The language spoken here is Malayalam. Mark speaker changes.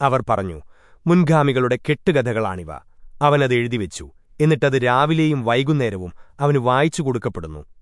Speaker 1: അവർ പറഞ്ഞു മുൻഗാമികളുടെ കെട്ടുകഥകളാണിവ. അവനത് എഴുതിവെച്ചു എന്നിട്ടത് രാവിലെയും വൈകുന്നേരവും അവന് വായിച്ചു കൊടുക്കപ്പെടുന്നു.